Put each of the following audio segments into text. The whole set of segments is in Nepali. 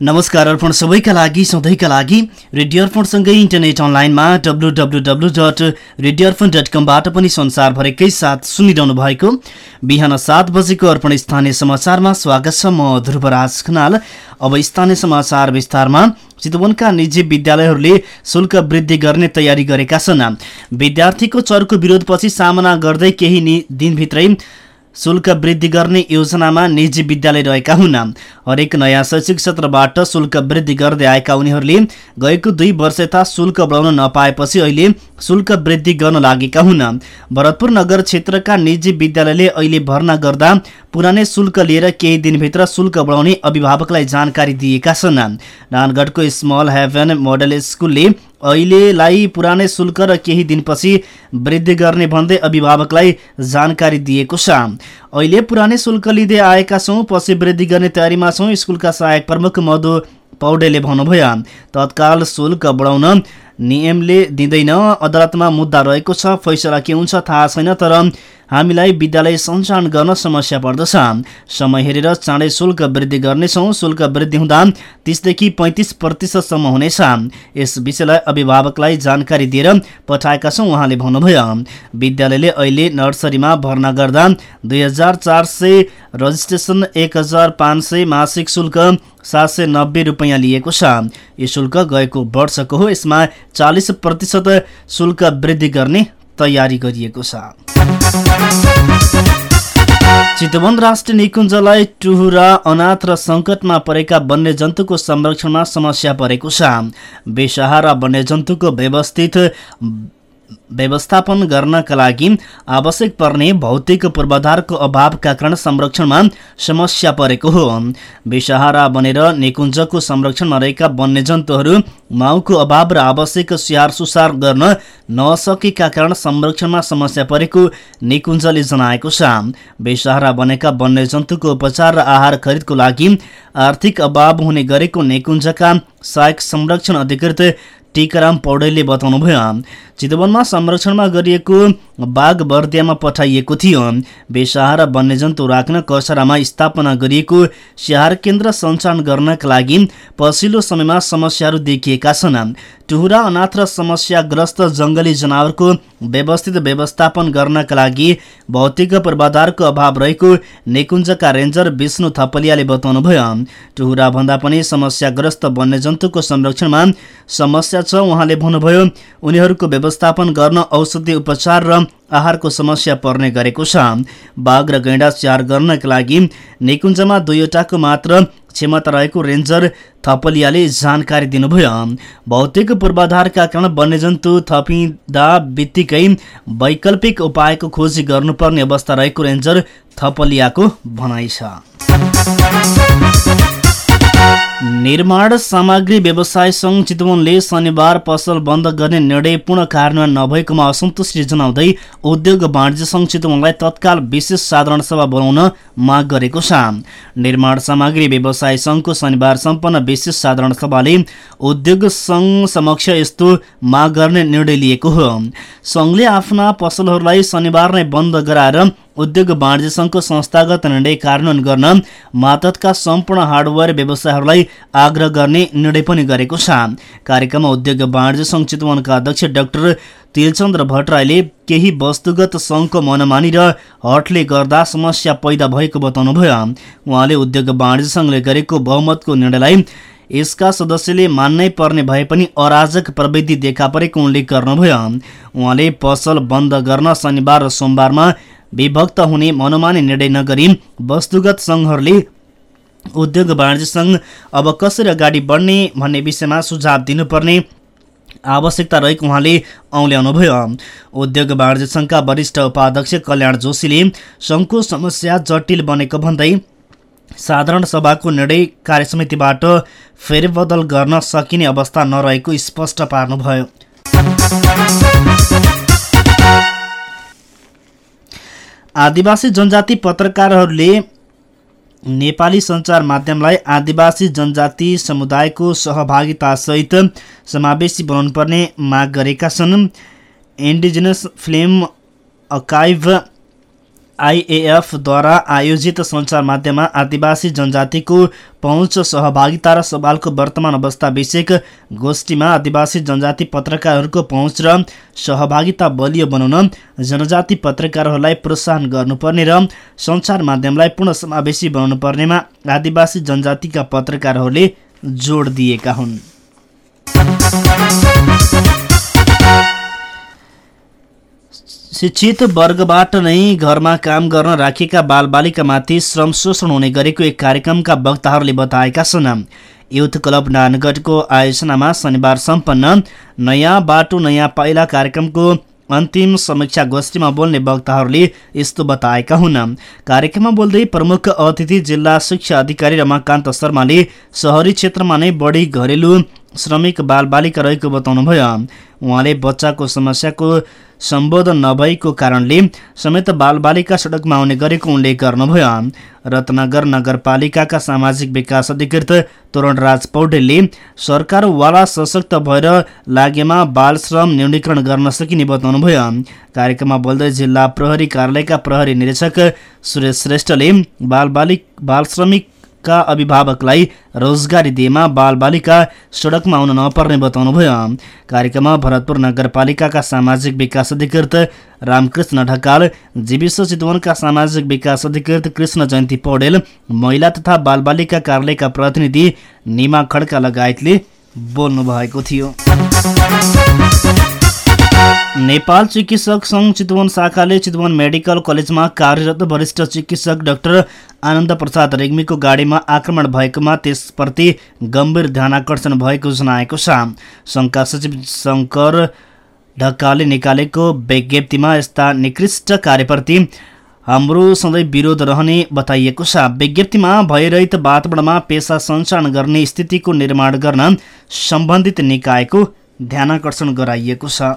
नमस्कार अर्पण सबैका लागि सधैँका लागि रेडियो अर्पणसँगै इन्टरनेट अनलाइनमा W W W dot radio Arpan dot कमबाट पनि संसारभरिकै साथ सुनिरहनु भएको बिहान सात बजेको अर्पण स्थानीय समाचारमा स्वागत छ म ध्रुवराज खनाल अब स्थानीय समाचार विस्तारमा चितवनका निजी विद्यालयहरूले शुल्क वृद्धि गर्ने तयारी गरेका छन् विद्यार्थीको चरको विरोधपछि सामना गर्दै केही दिनभित्रै शुल्क वृद्धि गर्ने योजनामा निजी विद्यालय रहेका हुन्। हरेक नयाँ शैक्षिक सत्रबाट शुल्क वृद्धि गर्दै आएका उनीहरूले गएको दुई वर्ष यता शुल्क बढाउन नपाएपछि अहिले शुल्क वृद्धि गर्न लागेका हुन्। भरतपुर नगर क्षेत्रका निजी विद्यालयले अहिले भर्ना गर्दा पुरानै शुल्क लिएर केही दिनभित्र शुल्क बढाउने अभिभावकलाई जानकारी दिएका छन्। नानगढको स्मल हेभन मोडल स्कुलले अहिलेलाई पुरानै शुल्क र केही दिनपछि वृद्धि गर्ने भन्दै अभिभावकलाई जानकारी दिएको छ। अहिले पुरानै शुल्क लिँदै आएका छौँ पछि वृद्धि गर्ने तयारीमा छौँ स्कुलका सहायक प्रमुख मधु पौडेले भन्नुभयो तत्काल शुल्क बढाउन नियमले दिँदैन। अदालतमा मुद्दा रहेको छ फैसला के हुन्छ थाहा छैन तर हामीलाई विद्यालय सञ्चालन गर्न समस्या पर्दछ। समय हेरेर चाँडै शुल्क वृद्धि गर्नेछौँ। शुल्क वृद्धि हुँदा तिसदेखि पैँतिस प्रतिशतसम्म हुनेछ। यस विषयलाई अभिभावकलाई जानकारी दिएर पठाएका छौँ उहाँले भन्नुभयो। विद्यालयले अहिले नर्सरीमा भर्ना गर्दा दुई हजार चार रजिस्ट्रेसन एक मासिक शुल्क सात सय नब्बे रुपियाँ लिएको छ। यो शुल्क गएको वर्षको हो। यसमा चालिस प्रतिशत शुल्क वृद्धि गर्ने तयारी गरिएको छ। चितवन राष्ट्रिय निकुञ्जलाई टुहुरा अनाथ र सङ्कटमा परेका वन्यजन्तुको संरक्षणमा समस्या परेको छ। बेसहारा वन्यजन्तुको व्यवस्थित व्यवस्थापन गर्नका लागि आवश्यक पर्ने भौतिक पूर्वाधारको अभावका कारण संरक्षणमा समस्या परेको हो। बेसहारा बनेर निकुञ्जको संरक्षणमा रहेका वन्यजन्तुहरू माउको अभाव र आवश्यक स्याहार सुसार गर्न नसकेका कारण संरक्षणमा समस्या परेको निकुञ्जले जनाएको छ। बेसहारा बनेका वन्यजन्तुको उपचार र आहार खरिदको लागि आर्थिक अभाव हुने गरेको निकुञ्जका सहायक संरक्षण अधिकृत टिकाराम पौडेलले बताउनुभयो। चितवनमा संरक्षणमा गरिएको बाघ बर्दियामा पठाइएको थियो। बेसहारा वन्यजन्तु राख्न कचरामा स्थापना गरिएको स्याहार केन्द्र सञ्चालन गर्नका लागि पछिल्लो समयमा समस्याहरू देखिएका छन्। टुहुरा अनाथ र समस्याग्रस्त जङ्गली जनावरको व्यवस्थित व्यवस्थापन गर्नका लागि भौतिक पूर्वाधारको अभाव रहेको निकुञ्जका रेन्जर विष्णु थपलियाले बताउनुभयो। टुहुरा भन्दा पनि समस्याग्रस्त वन्यजन्तुको संरक्षणमा समस्या छ उहाँले भन्नुभयो। उनीहरूको व्यवस्थापन गर्न औषधि उपचार र आहारको समस्या पर्ने गरेको छ। बाघ र गैँडा स्याहार गर्नका लागि निकुञ्जमा दुईवटाको मात्र क्षमता रहेको रेन्जर थपलियाले जानकारी दिनुभयो। भौतिक पूर्वाधारका कारण वन्यजन्तु थपिँदा बित्तिकै वैकल्पिक उपायको खोजी गर्नुपर्ने अवस्था रहेको रेन्जर थपलियाको भनाइ छ। निर्माण सामग्री व्यवसाय सङ्घ चितवनले शनिबार पसल बन्द गर्ने निर्णय पूर्ण कार्यान्वयन नभएकोमा असन्तुष्टि जनाउँदै उद्योग वाणिज्य सङ्घ चितवनलाई तत्काल विशेष साधारण सभा बोलाउन माग गरेको छ। निर्माण सामग्री व्यवसाय सङ्घको शनिबार सम्पन्न विशेष साधारण सभाले उद्योग सङ्घ समक्ष यस्तो माग गर्ने निर्णय लिएको हो। सङ्घले आफ्ना पसलहरूलाई शनिबार नै बन्द गराएर उद्योग वाणिज्य सङ्घको संस्थागत निर्णय कार्यान्वयन गर्न मातहतका सम्पूर्ण हार्डवेयर व्यवसायहरूलाई आग्रह गर्ने निर्णय पनि गरेको छ। कार्यक्रममा उद्योग वाणिज्य सङ्घ चितवनका अध्यक्ष डाक्टर तिलचन्द्र भट्टराईले केही वस्तुगत सङ्घको मनमानी र हटले गर्दा समस्या पैदा भएको बताउनुभयो। उहाँले उद्योग वाणिज्य सङ्घले गरेको बहुमतको निर्णयलाई यसका सदस्यले मान्नै पर्ने भए पनि अराजक प्रविधि देखा परेको उल्लेख गर्नुभयो। उहाँले पसल बन्द गर्न शनिबार र सोमबारमा विभक्त हुने मनोमानी निर्णय नगरी वस्तुगत सङ्घहरूले उद्योग वाणिज्य सङ्घ अब कसरी अगाडि बढ्ने भन्ने विषयमा सुझाव दिनुपर्ने आवश्यकता रहेको उहाँले औल्याउनुभयो उद्योग वाणिज्य सङ्घका वरिष्ठ उपाध्यक्ष कल्याण जोशीले सङ्घको समस्या जटिल बनेको भन्दै साधारण सभाको निर्णय कार्यसमितिबाट फेरबदल गर्न सकिने अवस्था नरहेको स्पष्ट पार्नुभयो। आदिवासी जनजाति पत्रकारहरूले नेपाली सञ्चार माध्यमलाई आदिवासी जनजाति समुदायको सहभागितासहित समावेशी बनाउनुपर्ने माग गरेका छन्। इन्डिजिनस फिल्म अकाइभ सिआइएएफद्वारा आयोजित सञ्चार माध्यममा आदिवासी जनजातिको पहुँच सहभागिता र सवालको वर्तमान अवस्था विषयक गोष्ठीमा आदिवासी जनजाति पत्रकारहरूको पहुँच र सहभागिता बलियो बनाउन जनजाति पत्रकारहरूलाई प्रोत्साहन गर्नुपर्ने र सञ्चार माध्यमलाई पूर्ण समावेशी बनाउनु पर्नेमा आदिवासी जनजातिका पत्रकारहरूले जोड दिएका हुन्। शिक्षित वर्गबाट नै घरमा काम गर्न राखिएका बालबालिकामाथि श्रम शोषण हुने गरेको एक कार्यक्रमका वक्ताहरूले बताएका छन्। युथ क्लब नानगढको आयोजनामा शनिबार सम्पन्न नयाँ बाटो नयाँ पाइला कार्यक्रमको अन्तिम समीक्षा गोष्ठीमा बोल्ने वक्ताहरूले यस्तो बताएका हुन्। कार्यक्रममा बोल्दै प्रमुख अतिथि जिल्ला शिक्षा अधिकारी रमाकान्त शर्माले सहरी क्षेत्रमा नै बढी घरेलु श्रमिक बालबालिका रहेको बताउनुभयो। उहाँले बच्चाको समस्याको सम्बोधन नभएको कारणले समेत बालबालिका सडकमा आउने गरेको उल्लेख गर्नुभयो। रत्नगर नगरपालिकाका सामाजिक विकास अधिकृत तोरणराज पौडेलले सरकारवाला सशक्त भएर लागेमा बाल श्रम न्यूनीकरण गर्न सकिने बताउनुभयो। कार्यक्रममा बोल्दै जिल्ला प्रहरी कार्यालयका प्रहरी निरीक्षक सुरेश श्रेष्ठले बालबालिक बाल श्रमिक का अभिभावकलाई रोजगारी दिएमा बालबालिका सडकमा आउन नपर्ने बताउनुभयो। कार्यक्रममा भरतपुर नगरपालिकाका सामाजिक विकास अधिकृत रामकृष्ण ढकाल जीविस चितवनका सामाजिक विकास अधिकृत कृष्ण जयन्ती पौडेल महिला तथा बालबालिका कार्यालयका प्रतिनिधि निमा खड्का लगायतले बोल्नु भएको थियो। नेपाल चिकित्सक सङ्घ चितवन शाखाले चितवन मेडिकल कलेजमा कार्यरत वरिष्ठ चिकित्सक डाक्टर आनन्द प्रसाद रेग्मीको गाडीमा आक्रमण भएकोमा त्यसप्रति गम्भीर ध्यानकर्षण भएको जनाएको छ। सङ्घका सचिव शङ्कर ढकालले निकालेको विज्ञप्तिमा यस्ता निकृष्ट कार्यप्रति हाम्रो सधैँ विरोध रहने बताइएको छ। विज्ञप्तिमा भयरहित वातावरणमा पेसा सञ्चालन गर्ने स्थितिको निर्माण गर्न सम्बन्धित निकायको ध्यानकर्षण गराइएको छ।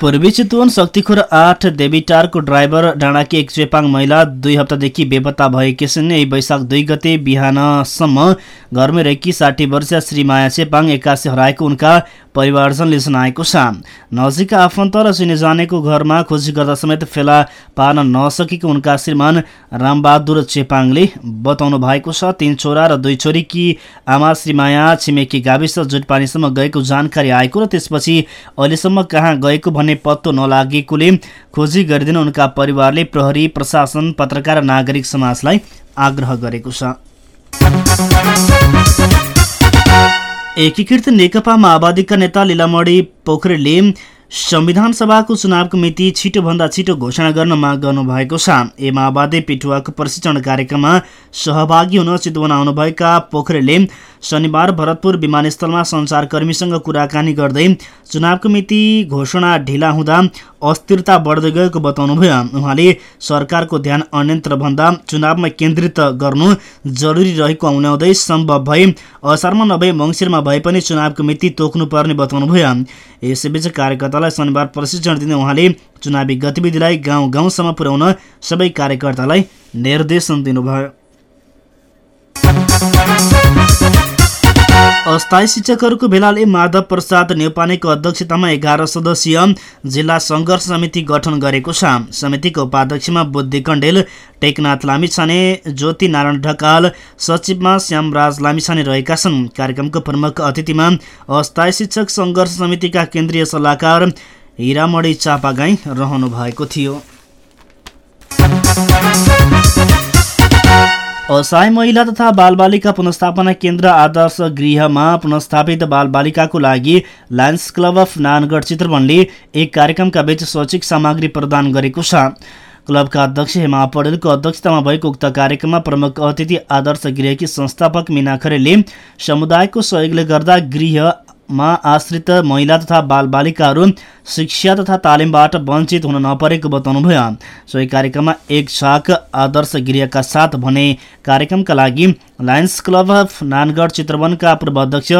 पूर्वी चितवन शक्तिखोर आठ देवीटारको ड्राइभर डाँडाकी एक चेपाङ महिला दुई हप्तादेखि बेपत्ता भएकी छिन्। यही वैशाख दुई गते बिहानसम्म घरमै रहेकी साठी वर्षीय श्रीमाया चेपाङ एक्कासी हराएको उनका परिवारजनले जनाएको छ। नजिकका आफन्त र चिने जानेको घरमा खोजी गर्दा समेत फेला पार्न नसकेको उनका श्रीमान रामबहादुर चेपाङले बताउनु भएको छ। तीन छोरा र दुई छोरीकी आमा श्रीमाया छिमेकी गाविस जुटपानीसम्म गएको जानकारी आएको र त्यसपछि अहिलेसम्म कहाँ गएको भन्ने पत्तो नलागेकोले खोजी गरिदिन उनका परिवारले प्रहरी प्रशासन पत्रकार र नागरिक समाजलाई आग्रह गरेको छ। एकीकृत नेकपा माओवादीका नेता लीलामणी पोखरेलले संविधान सभाको चुनावको मिति छिटोभन्दा छिटो घोषणा गर्न माग गर्नुभएको छ। ए माओवादी पिठुवाको प्रशिक्षण कार्यक्रममा सहभागी हुन चितवन आउनुभएका पोखरेलले शनिबार भरतपुर विमानस्थलमा सञ्चारकर्मीसँग कुराकानी गर्दै चुनावको मिति घोषणा ढिला हुँदा अस्थिरता बढ्दै गएको बताउनुभयो। उहाँले सरकारको ध्यान अन्यन्त्रभन्दा चुनावमा केन्द्रित गर्नु जरुरी रहेको औल्याउँदै सम्भव भए असारमा नभए मङ्सिरमा भए पनि चुनावको मिति तोक्नुपर्ने बताउनुभयो। यसैबीच कार्यकर्तालाई शनिबार प्रशिक्षण दिने उहाँले चुनावी गतिविधिलाई गाउँ गाउँसम्म पुर्याउन सबै कार्यकर्तालाई निर्देशन दिनुभयो। अस्थायी शिक्षकहरूको भेलाले माधव प्रसाद नेपानेको अध्यक्षतामा एघार सदस्यीय जिल्ला सङ्घर्ष समिति गठन गरेको छ। समितिको उपाध्यक्षमा बुद्धि कण्डेल टेकनाथ लामिछाने ज्योति नारायण ढकाल सचिवमा श्यामराज लामिछाने रहेका छन्। कार्यक्रमको प्रमुख अतिथिमा अस्थायी शिक्षक सङ्घर्ष समितिका केन्द्रीय सल्लाहकार हिरामणी चापागाई रहनु भएको थियो। असहाय महिला तथा बालबालिका पुनस्थापना केन्द्र आदर्श गृहमा पुनस्थापित बालबालिकाको लागि लायन्स क्लब अफ नानगढ चित्रवनले एक कार्यक्रमका बीच शैक्षिक सामग्री प्रदान गरेको छ। क्लबका अध्यक्ष हेमा पौडेलको अध्यक्षतामा भएको उक्त कार्यक्रममा प्रमुख अतिथि आदर्श गृहकी संस्थापक मिना खरेलले समुदायको सहयोगले गर्दा गृह मा आश्रित महिला तथा बालबालिकाहरू शिक्षा तथा तालिमबाट वञ्चित हुन नपरेको बताउनुभयो सोही कार्यक्रममा एक छाक आदर्श गृहका साथ भने कार्यक्रमका लागि लायन्स क्लब अफ नानगढ चित्रवनका पूर्व अध्यक्ष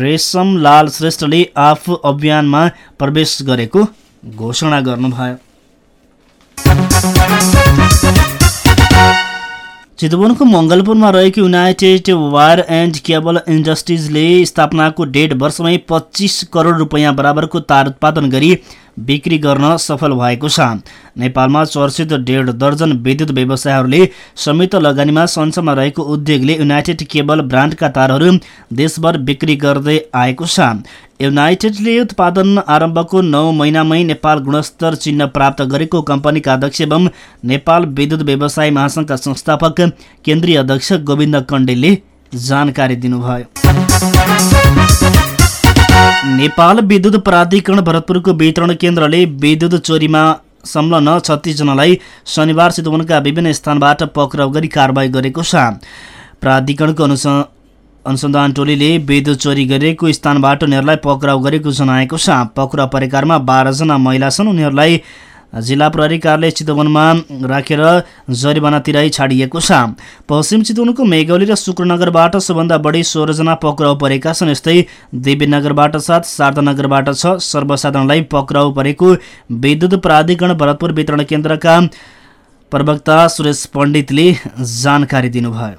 रेशम लाल श्रेष्ठले आफू अभियानमा प्रवेश गरेको घोषणा गर्नुभयो। चितवनको मङ्गलपुरमा रहेको युनाइटेड वायर एन्ड केबल इन्डस्ट्रिजले स्थापनाको डेढ वर्षमै पच्चिस करोड रुपियाँ बराबरको तार उत्पादन गरी बिक्री गर्न सफल भएको छ नेपालमा चर्चित डेढ दर्जन विद्युत व्यवसायहरूले संयुक्त लगानीमा सञ्चमा रहेको उद्योगले युनाइटेड केबल ब्रान्डका तारहरू देशभर बिक्री गर्दै आएको छ। युनाइटेडले उत्पादन आरम्भको नौ महिनामै नेपाल गुणस्तर चिन्ह प्राप्त गरेको कम्पनीका अध्यक्ष एवं नेपाल विद्युत व्यवसाय महासङ्घका संस्थापक केन्द्रीय अध्यक्ष गोविन्द कण्डेलले जानकारी दिनुभयो। नेपाल विद्युत प्राधिकरण भरतपुरको वितरण केन्द्रले विद्युत चोरीमा संलग्न छत्तिसजनालाई शनिबार चितवनका विभिन्न स्थानबाट पक्राउ गरी कारवाही गरेको छ। प्राधिकरणको अनुसन्धान टोलीले विद्युत चोरी गरेको स्थानबाट उनीहरूलाई पक्राउ गरेको जनाएको छ। पक्राउ परेकारमा बाह्रजना महिला छन्। उनीहरूलाई जिल्ला प्रहरी कार्यालय चितवनमा राखेर जरिवाना तिराई छाडिएको छ। पश्चिम चितवनको मेघौली र शुक्रनगरबाट सबभन्दा बढी सोह्रजना पक्राउ परेका छन्। यस्तै देवीनगरबाट सात शारदानगरबाट छ। सर्वसाधारणलाई पक्राउ परेको विद्युत प्राधिकरण भरतपुर वितरण केन्द्रका प्रवक्ता सुरेश पण्डितले जानकारी दिनुभयो।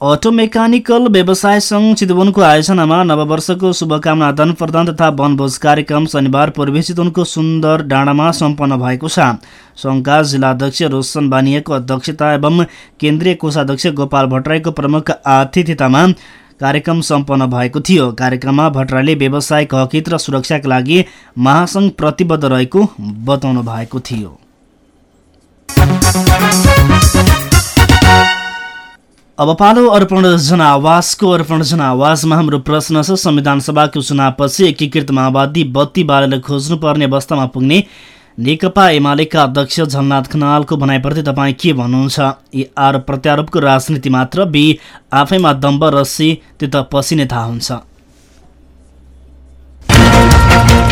अटो मेकानिकल व्यवसाय सङ्घ चितवनको आयोजनामा नववर्षको शुभकामना आदान प्रदान तथा वनभोज कार्यक्रम शनिबार पूर्वी चितवनको सुन्दर डाँडामा सम्पन्न भएको छ। सङ्घका जिल्लाध्यक्ष रोशन बानियाको अध्यक्षता एवं केन्द्रीय कोषाध्यक्ष गोपाल भट्टराईको प्रमुख आतिथ्यतामा कार्यक्रम सम्पन्न भएको थियो। कार्यक्रममा भट्टराईले व्यावसायिक हकित र सुरक्षाका लागि महासङ्घ प्रतिबद्ध रहेको बताउनु भएको थियो। अब पालो अर्पण जनावासको अर्पण जनावासमा हाम्रो प्रश्न छ। संविधान सभाको चुनावपछि एकीकृत माओवादी बत्ती बालेर खोज्नुपर्ने अवस्थामा पुग्ने नेकपा एमालेका अध्यक्ष झलनाथ खनालको भनाइप्रति तपाईँ के भन्नुहुन्छ? यी आरोप प्रत्यारोपको राजनीति मात्र बी आफैमा दम्ब रसी त्यो त पसिने थाहा हुन्छ।